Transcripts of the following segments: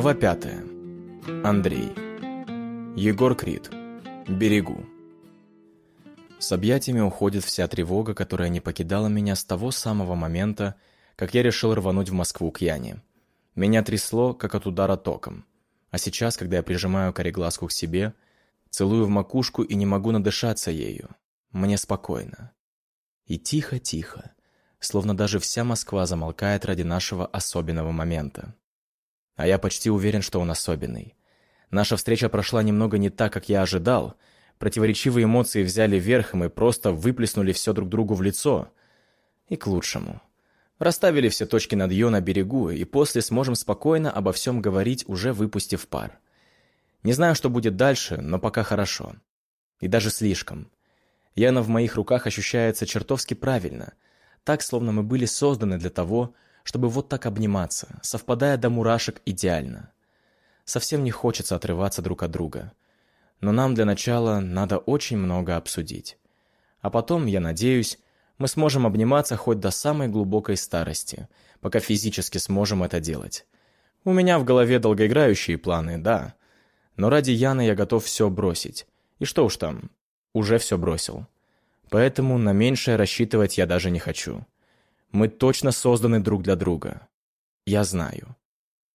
Глава 5. Андрей. Егор Крид. Берегу. С объятиями уходит вся тревога, которая не покидала меня с того самого момента, как я решил рвануть в Москву к Яне. Меня трясло, как от удара током. А сейчас, когда я прижимаю кореглазку к себе, целую в макушку и не могу надышаться ею, мне спокойно. И тихо-тихо, словно даже вся Москва замолкает ради нашего особенного момента. А я почти уверен, что он особенный. Наша встреча прошла немного не так, как я ожидал. Противоречивые эмоции взяли верх, и мы просто выплеснули все друг другу в лицо. И к лучшему. Расставили все точки над «ё» на берегу, и после сможем спокойно обо всем говорить, уже выпустив пар. Не знаю, что будет дальше, но пока хорошо. И даже слишком. Яна в моих руках ощущается чертовски правильно. Так, словно мы были созданы для того, чтобы вот так обниматься, совпадая до мурашек идеально. Совсем не хочется отрываться друг от друга. Но нам для начала надо очень много обсудить. А потом, я надеюсь, мы сможем обниматься хоть до самой глубокой старости, пока физически сможем это делать. У меня в голове долгоиграющие планы, да. Но ради Яны я готов все бросить. И что уж там, уже все бросил. Поэтому на меньшее рассчитывать я даже не хочу. Мы точно созданы друг для друга. Я знаю.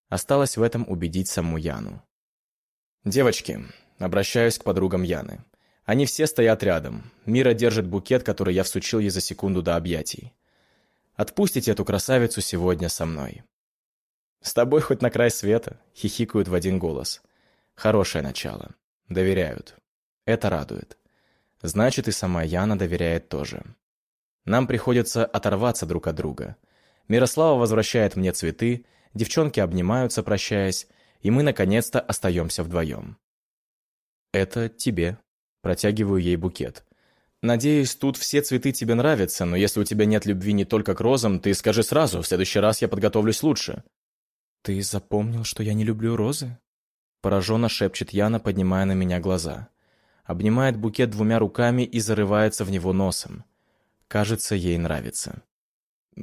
Осталось в этом убедить саму Яну. «Девочки», — обращаюсь к подругам Яны. Они все стоят рядом. Мира держит букет, который я всучил ей за секунду до объятий. «Отпустите эту красавицу сегодня со мной». «С тобой хоть на край света», — хихикают в один голос. Хорошее начало. Доверяют. Это радует. Значит, и сама Яна доверяет тоже. Нам приходится оторваться друг от друга. Мирослава возвращает мне цветы, девчонки обнимаются, прощаясь, и мы, наконец-то, остаемся вдвоем. «Это тебе». Протягиваю ей букет. «Надеюсь, тут все цветы тебе нравятся, но если у тебя нет любви не только к розам, ты скажи сразу, в следующий раз я подготовлюсь лучше». «Ты запомнил, что я не люблю розы?» Пораженно шепчет Яна, поднимая на меня глаза. Обнимает букет двумя руками и зарывается в него носом. Кажется, ей нравится.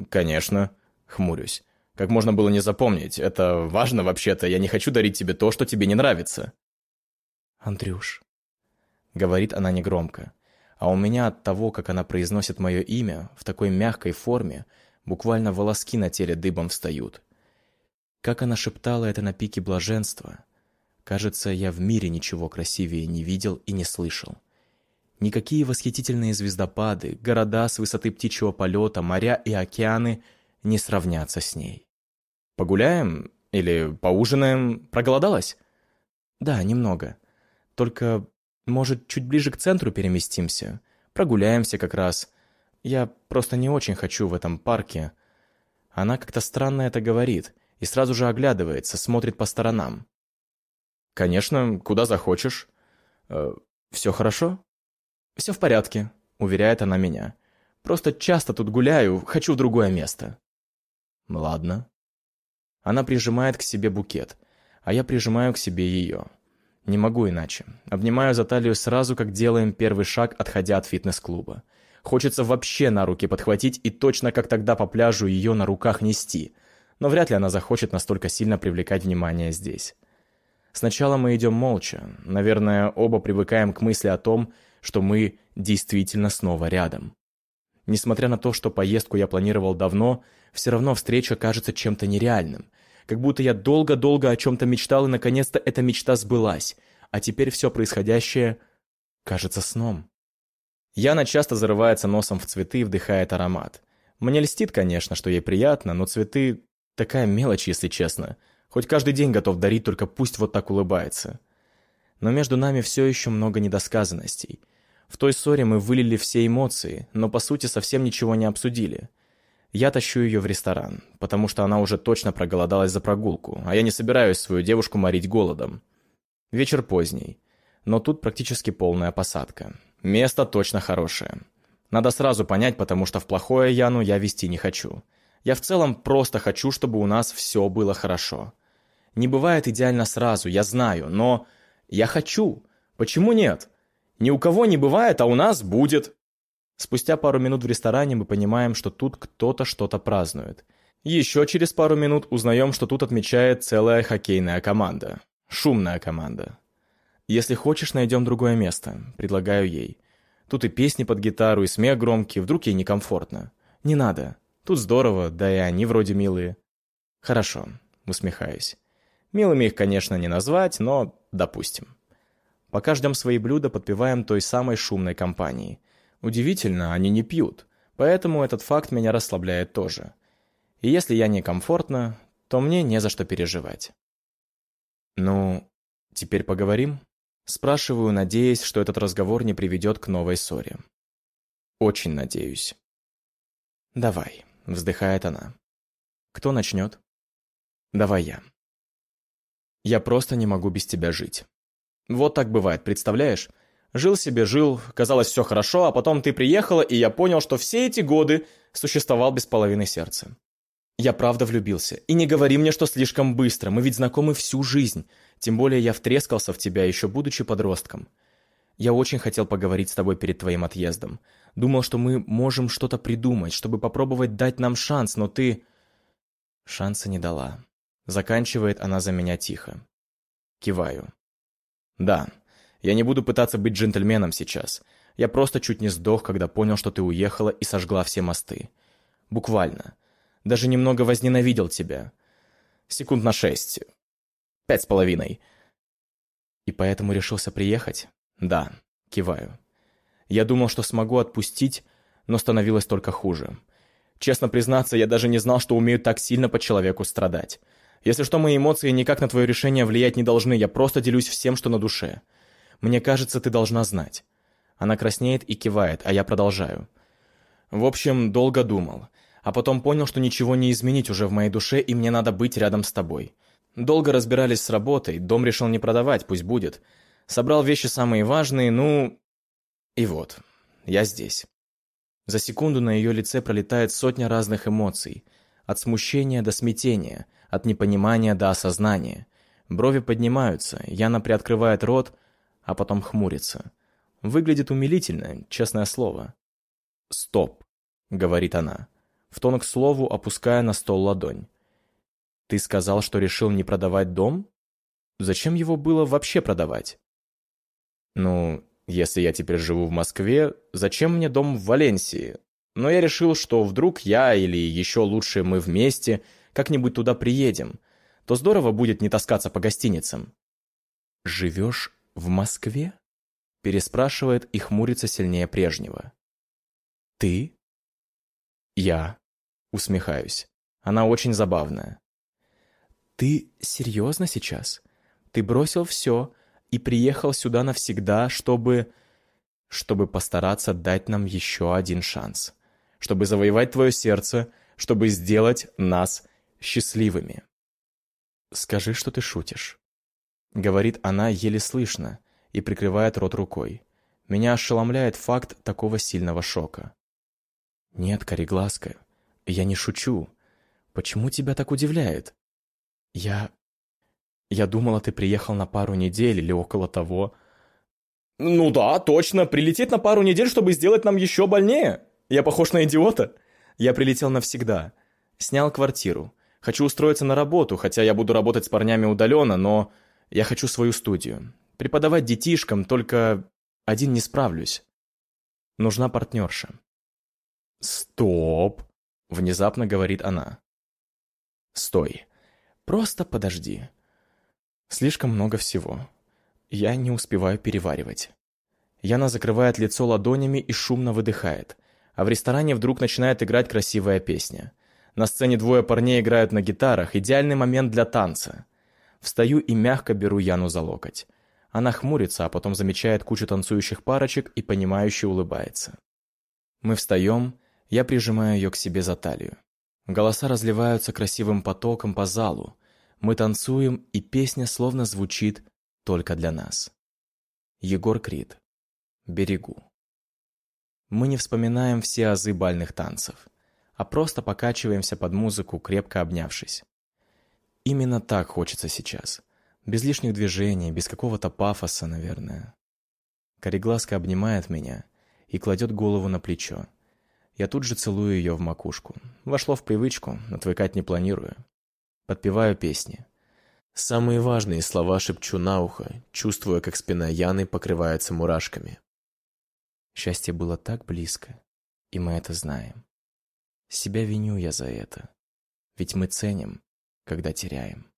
«Конечно», — хмурюсь. «Как можно было не запомнить? Это важно вообще-то. Я не хочу дарить тебе то, что тебе не нравится». «Андрюш», — говорит она негромко. А у меня от того, как она произносит мое имя, в такой мягкой форме, буквально волоски на теле дыбом встают. Как она шептала это на пике блаженства. Кажется, я в мире ничего красивее не видел и не слышал. Никакие восхитительные звездопады, города с высоты птичьего полета, моря и океаны не сравнятся с ней. «Погуляем? Или поужинаем? Проголодалась?» «Да, немного. Только, может, чуть ближе к центру переместимся? Прогуляемся как раз. Я просто не очень хочу в этом парке». Она как-то странно это говорит и сразу же оглядывается, смотрит по сторонам. «Конечно, куда захочешь. Э, все хорошо?» «Все в порядке», — уверяет она меня. «Просто часто тут гуляю, хочу в другое место». «Ладно». Она прижимает к себе букет, а я прижимаю к себе ее. Не могу иначе. Обнимаю за талию сразу, как делаем первый шаг, отходя от фитнес-клуба. Хочется вообще на руки подхватить и точно как тогда по пляжу ее на руках нести. Но вряд ли она захочет настолько сильно привлекать внимание здесь. Сначала мы идем молча. Наверное, оба привыкаем к мысли о том, что мы действительно снова рядом. Несмотря на то, что поездку я планировал давно, все равно встреча кажется чем-то нереальным. Как будто я долго-долго о чем-то мечтал, и наконец-то эта мечта сбылась. А теперь все происходящее кажется сном. Яна часто зарывается носом в цветы и вдыхает аромат. Мне льстит, конечно, что ей приятно, но цветы — такая мелочь, если честно. Хоть каждый день готов дарить, только пусть вот так улыбается. Но между нами все еще много недосказанностей — в той ссоре мы вылили все эмоции, но по сути совсем ничего не обсудили. Я тащу ее в ресторан, потому что она уже точно проголодалась за прогулку, а я не собираюсь свою девушку морить голодом. Вечер поздний, но тут практически полная посадка. Место точно хорошее. Надо сразу понять, потому что в плохое Яну я вести не хочу. Я в целом просто хочу, чтобы у нас все было хорошо. Не бывает идеально сразу, я знаю, но я хочу. Почему нет? Ни у кого не бывает, а у нас будет. Спустя пару минут в ресторане мы понимаем, что тут кто-то что-то празднует. Еще через пару минут узнаем, что тут отмечает целая хоккейная команда. Шумная команда. Если хочешь, найдем другое место. Предлагаю ей. Тут и песни под гитару, и смех громкий, вдруг ей некомфортно. Не надо. Тут здорово, да и они вроде милые. Хорошо, усмехаюсь. Милыми их, конечно, не назвать, но допустим. Пока ждем свои блюда, подпеваем той самой шумной компании. Удивительно, они не пьют, поэтому этот факт меня расслабляет тоже. И если я некомфортно, то мне не за что переживать. Ну, теперь поговорим? Спрашиваю, надеясь, что этот разговор не приведет к новой ссоре. Очень надеюсь. «Давай», — вздыхает она. «Кто начнет?» «Давай я». «Я просто не могу без тебя жить». Вот так бывает, представляешь? Жил себе, жил, казалось, все хорошо, а потом ты приехала, и я понял, что все эти годы существовал без половины сердца. Я правда влюбился. И не говори мне, что слишком быстро, мы ведь знакомы всю жизнь. Тем более я втрескался в тебя, еще будучи подростком. Я очень хотел поговорить с тобой перед твоим отъездом. Думал, что мы можем что-то придумать, чтобы попробовать дать нам шанс, но ты... Шанса не дала. Заканчивает она за меня тихо. Киваю. Да, я не буду пытаться быть джентльменом сейчас. Я просто чуть не сдох, когда понял, что ты уехала и сожгла все мосты. Буквально. Даже немного возненавидел тебя. Секунд на шесть. Пять с половиной. И поэтому решился приехать? Да, киваю. Я думал, что смогу отпустить, но становилось только хуже. Честно признаться, я даже не знал, что умею так сильно по человеку страдать. Если что, мои эмоции никак на твое решение влиять не должны, я просто делюсь всем, что на душе. Мне кажется, ты должна знать». Она краснеет и кивает, а я продолжаю. В общем, долго думал. А потом понял, что ничего не изменить уже в моей душе, и мне надо быть рядом с тобой. Долго разбирались с работой, дом решил не продавать, пусть будет. Собрал вещи самые важные, ну... И вот, я здесь. За секунду на ее лице пролетает сотня разных эмоций. От смущения до смятения, от непонимания до осознания. Брови поднимаются, Яна приоткрывает рот, а потом хмурится. Выглядит умилительно, честное слово. «Стоп», — говорит она, в тон к слову опуская на стол ладонь. «Ты сказал, что решил не продавать дом? Зачем его было вообще продавать?» «Ну, если я теперь живу в Москве, зачем мне дом в Валенсии? Но я решил, что вдруг я или еще лучше мы вместе как-нибудь туда приедем, то здорово будет не таскаться по гостиницам». «Живешь в Москве?» переспрашивает и хмурится сильнее прежнего. «Ты?» «Я», усмехаюсь. Она очень забавная. «Ты серьезно сейчас? Ты бросил все и приехал сюда навсегда, чтобы...» «Чтобы постараться дать нам еще один шанс. Чтобы завоевать твое сердце, чтобы сделать нас счастливыми. «Скажи, что ты шутишь», — говорит она еле слышно и прикрывает рот рукой. Меня ошеломляет факт такого сильного шока. «Нет, Кореглазка, я не шучу. Почему тебя так удивляет?» «Я... я думала, ты приехал на пару недель или около того». «Ну да, точно, прилететь на пару недель, чтобы сделать нам еще больнее. Я похож на идиота?» «Я прилетел навсегда. Снял квартиру. Хочу устроиться на работу, хотя я буду работать с парнями удаленно, но я хочу свою студию. Преподавать детишкам, только один не справлюсь. Нужна партнерша. «Стоп!» — внезапно говорит она. «Стой. Просто подожди. Слишком много всего. Я не успеваю переваривать». Яна закрывает лицо ладонями и шумно выдыхает, а в ресторане вдруг начинает играть красивая песня. На сцене двое парней играют на гитарах. Идеальный момент для танца. Встаю и мягко беру Яну за локоть. Она хмурится, а потом замечает кучу танцующих парочек и понимающе улыбается. Мы встаем, я прижимаю ее к себе за талию. Голоса разливаются красивым потоком по залу. Мы танцуем, и песня словно звучит только для нас. Егор Крид. «Берегу». Мы не вспоминаем все азы бальных танцев а просто покачиваемся под музыку, крепко обнявшись. Именно так хочется сейчас. Без лишних движений, без какого-то пафоса, наверное. Корегласка обнимает меня и кладет голову на плечо. Я тут же целую ее в макушку. Вошло в привычку, отвыкать не планирую. Подпеваю песни. Самые важные слова шепчу на ухо, чувствуя, как спина Яны покрывается мурашками. Счастье было так близко, и мы это знаем. Себя виню я за это, ведь мы ценим, когда теряем.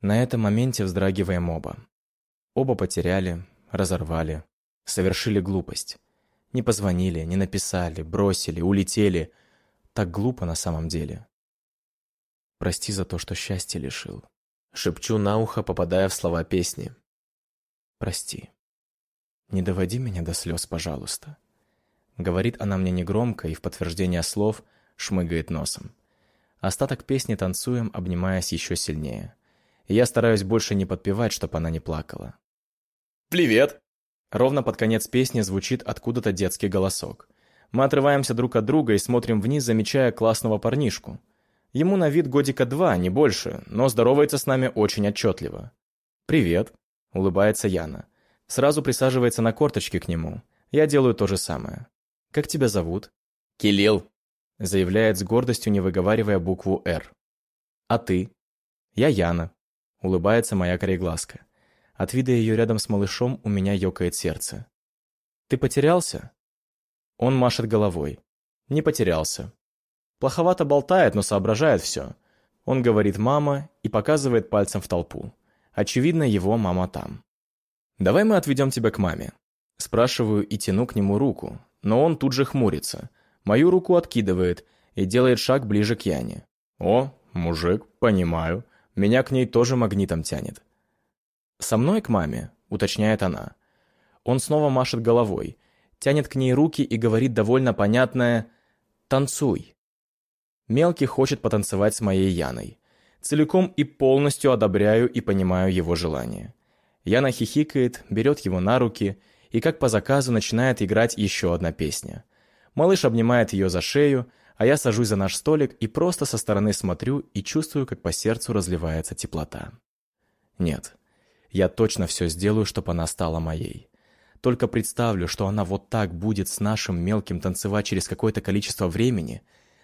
На этом моменте вздрагиваем оба. Оба потеряли, разорвали, совершили глупость. Не позвонили, не написали, бросили, улетели. Так глупо на самом деле. Прости за то, что счастье лишил. Шепчу на ухо, попадая в слова песни. Прости. Не доводи меня до слез, пожалуйста. Говорит она мне негромко и в подтверждение слов шмыгает носом. Остаток песни танцуем, обнимаясь еще сильнее. И я стараюсь больше не подпевать, чтобы она не плакала. «Привет!» Ровно под конец песни звучит откуда-то детский голосок. Мы отрываемся друг от друга и смотрим вниз, замечая классного парнишку. Ему на вид годика два, не больше, но здоровается с нами очень отчетливо. «Привет», — улыбается Яна. Сразу присаживается на корточки к нему. Я делаю то же самое. «Как тебя зовут?» «Килил», — заявляет с гордостью, не выговаривая букву «Р». «А ты?» «Я Яна», — улыбается моя кореглазка. От вида ее рядом с малышом у меня ёкает сердце. «Ты потерялся?» Он машет головой. «Не потерялся». Плоховато болтает, но соображает все. Он говорит «мама» и показывает пальцем в толпу. Очевидно, его мама там. «Давай мы отведем тебя к маме». Спрашиваю и тяну к нему руку, но он тут же хмурится. Мою руку откидывает и делает шаг ближе к Яне. «О, мужик, понимаю. Меня к ней тоже магнитом тянет». «Со мной к маме?» — уточняет она. Он снова машет головой, тянет к ней руки и говорит довольно понятное «танцуй». Мелкий хочет потанцевать с моей Яной. Целиком и полностью одобряю и понимаю его желание. Яна хихикает, берет его на руки и, как по заказу, начинает играть еще одна песня. Малыш обнимает ее за шею, а я сажусь за наш столик и просто со стороны смотрю и чувствую, как по сердцу разливается теплота. Нет, я точно все сделаю, чтобы она стала моей. Только представлю, что она вот так будет с нашим мелким танцевать через какое-то количество времени,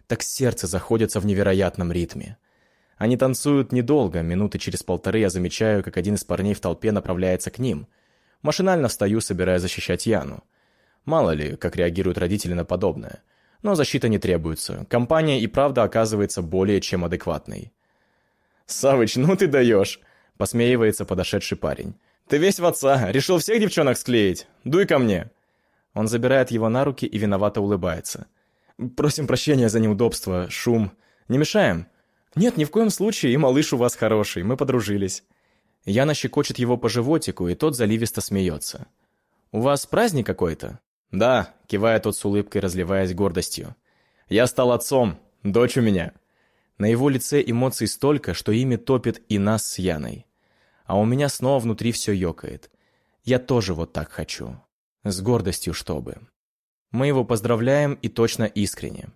так сердце заходится в невероятном ритме. Они танцуют недолго, минуты через полторы я замечаю, как один из парней в толпе направляется к ним. Машинально встаю, собирая защищать Яну. Мало ли, как реагируют родители на подобное. Но защита не требуется. Компания и правда оказывается более чем адекватной. «Савыч, ну ты даешь!» Посмеивается подошедший парень. «Ты весь в отца, решил всех девчонок склеить? Дуй ко мне!» Он забирает его на руки и виновато улыбается. «Просим прощения за неудобство, шум. Не мешаем?» «Нет, ни в коем случае, и малыш у вас хороший, мы подружились». Яна щекочет его по животику, и тот заливисто смеется. «У вас праздник какой-то?» «Да», — кивая тот с улыбкой, разливаясь гордостью. «Я стал отцом, дочь у меня». На его лице эмоций столько, что ими топит и нас с Яной а у меня снова внутри все ёкает. Я тоже вот так хочу. С гордостью, чтобы. Мы его поздравляем и точно искренне.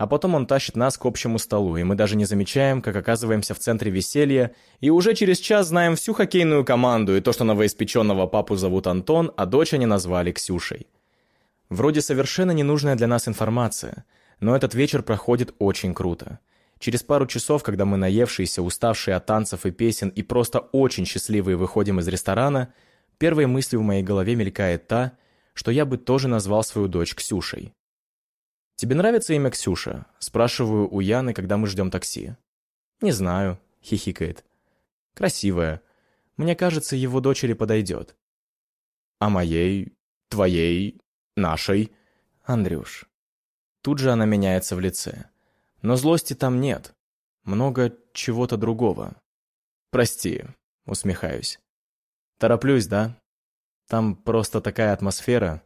А потом он тащит нас к общему столу, и мы даже не замечаем, как оказываемся в центре веселья, и уже через час знаем всю хоккейную команду и то, что новоиспеченного папу зовут Антон, а дочь они назвали Ксюшей. Вроде совершенно ненужная для нас информация, но этот вечер проходит очень круто. Через пару часов, когда мы наевшиеся, уставшие от танцев и песен и просто очень счастливые выходим из ресторана, первой мыслью в моей голове мелькает та, что я бы тоже назвал свою дочь Ксюшей. «Тебе нравится имя Ксюша?» – спрашиваю у Яны, когда мы ждем такси. «Не знаю», – хихикает. «Красивая. Мне кажется, его дочери подойдет». «А моей? Твоей? Нашей?» «Андрюш». Тут же она меняется в лице. Но злости там нет. Много чего-то другого. Прости, усмехаюсь. Тороплюсь, да? Там просто такая атмосфера.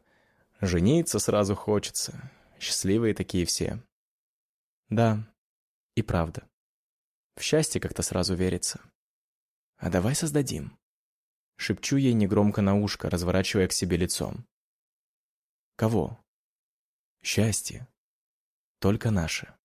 Жениться сразу хочется. Счастливые такие все. Да, и правда. В счастье как-то сразу верится. А давай создадим. Шепчу ей негромко на ушко, разворачивая к себе лицом. Кого? Счастье. Только наше.